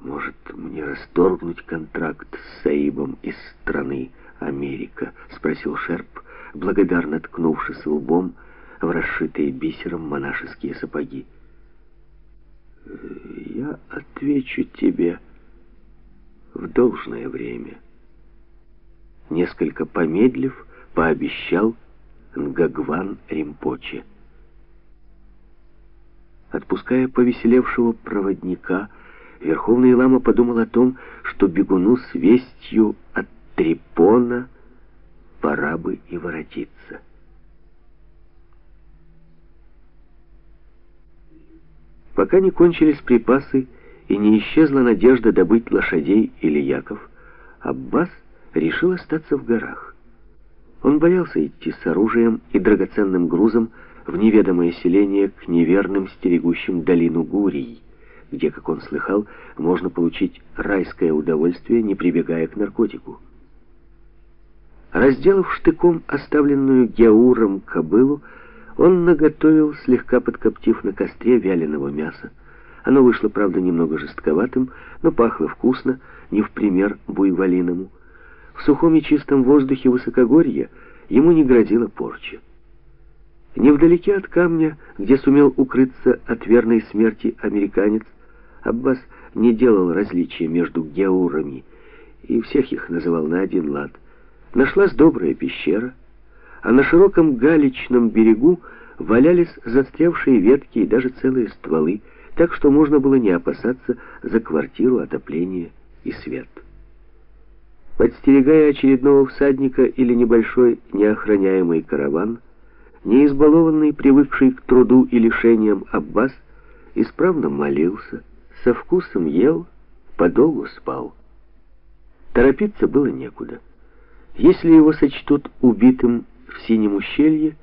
«Может, мне расторгнуть контракт с Саибом из страны Америка?» — спросил Шерп, благодарно ткнувшись лбом в расшитые бисером монашеские сапоги. «Я отвечу тебе в должное время». Несколько помедлив, пообещал Нгагван Римпоче. Отпуская повеселевшего проводника, Верховный Лама подумал о том, что бегуну с вестью от Трипона пора бы и воротиться. Пока не кончились припасы и не исчезла надежда добыть лошадей или яков, Аббас решил остаться в горах. Он боялся идти с оружием и драгоценным грузом в неведомое селение к неверным стерегущим долину Гурий, где, как он слыхал, можно получить райское удовольствие, не прибегая к наркотику. Разделав штыком оставленную Геуром кобылу, он наготовил, слегка подкоптив на костре вяленого мяса. Оно вышло, правда, немного жестковатым, но пахло вкусно, не в пример буйволиному. В сухом и чистом воздухе высокогорья ему не грозила порча. Невдалеке от камня, где сумел укрыться от верной смерти американец, Аббас не делал различия между геурами и всех их называл на один лад. Нашлась добрая пещера, а на широком галечном берегу валялись застрявшие ветки и даже целые стволы, так что можно было не опасаться за квартиру, отопление и свет. Подстерегая очередного всадника или небольшой неохраняемый караван, не избалованный, привыкший к труду и лишениям Аббас, исправно молился, со вкусом ел, подолгу спал. Торопиться было некуда. Если его сочтут убитым в синем ущелье,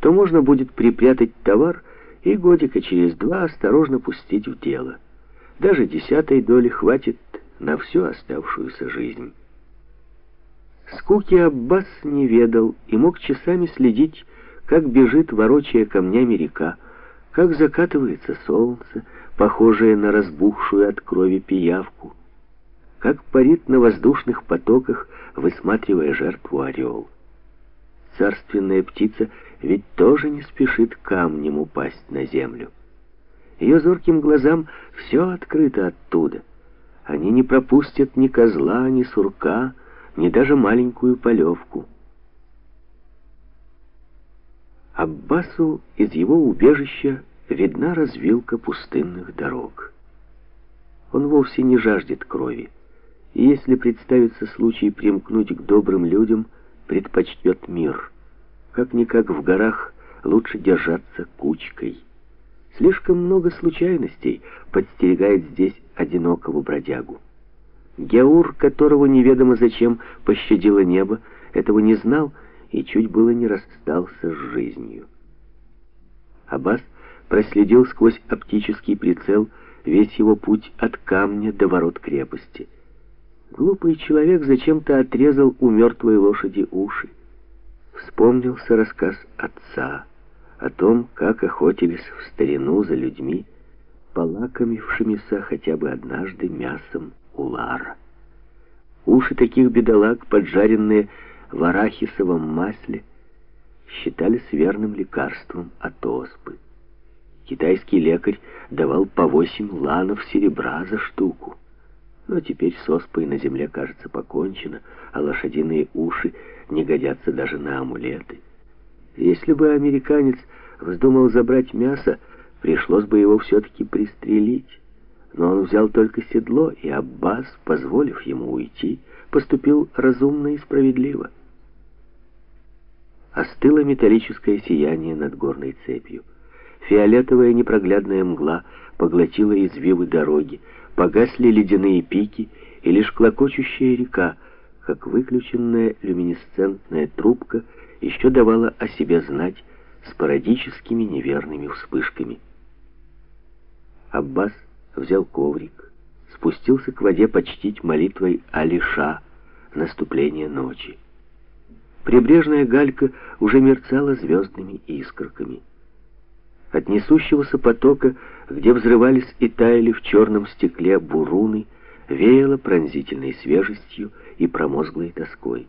то можно будет припрятать товар и годика через два осторожно пустить в дело. Даже десятой доли хватит на всю оставшуюся жизнь. Скуки Аббас не ведал и мог часами следить, как бежит, ворочая камнями река, как закатывается солнце, похожее на разбухшую от крови пиявку, как парит на воздушных потоках, высматривая жертву орел. Царственная птица ведь тоже не спешит камнем упасть на землю. Ее зорким глазам все открыто оттуда. Они не пропустят ни козла, ни сурка, ни даже маленькую полевку. Аббасу из его убежища видна развилка пустынных дорог. Он вовсе не жаждет крови, и если представится случай примкнуть к добрым людям, предпочтет мир. Как-никак в горах лучше держаться кучкой. Слишком много случайностей подстерегает здесь одинокого бродягу. Геур, которого неведомо зачем пощадило небо, этого не знал и чуть было не расстался с жизнью. Аббас проследил сквозь оптический прицел весь его путь от камня до ворот крепости. Глупый человек зачем-то отрезал у мертвой лошади уши. Вспомнился рассказ отца о том, как охотились в старину за людьми, полакомившимися хотя бы однажды мясом улара. Уши таких бедолаг, поджаренные в арахисовом масле, считались верным лекарством от оспы. Китайский лекарь давал по восемь ланов серебра за штуку. Но теперь с оспой на земле, кажется, покончено, а лошадиные уши не годятся даже на амулеты. Если бы американец вздумал забрать мясо, пришлось бы его все-таки пристрелить. Но он взял только седло, и Аббас, позволив ему уйти, поступил разумно и справедливо. Остыло металлическое сияние над горной цепью. Фиолетовая непроглядная мгла поглотила извивы дороги, погасли ледяные пики, и лишь клокочущая река, как выключенная люминесцентная трубка, еще давала о себе знать спорадическими неверными вспышками. Аббас взял коврик, спустился к воде почтить молитвой Алиша, наступление ночи. Прибрежная галька уже мерцала звездными искорками. От несущегося потока где взрывались и таяли в черном стекле буруны, веяло пронзительной свежестью и промозглой тоской.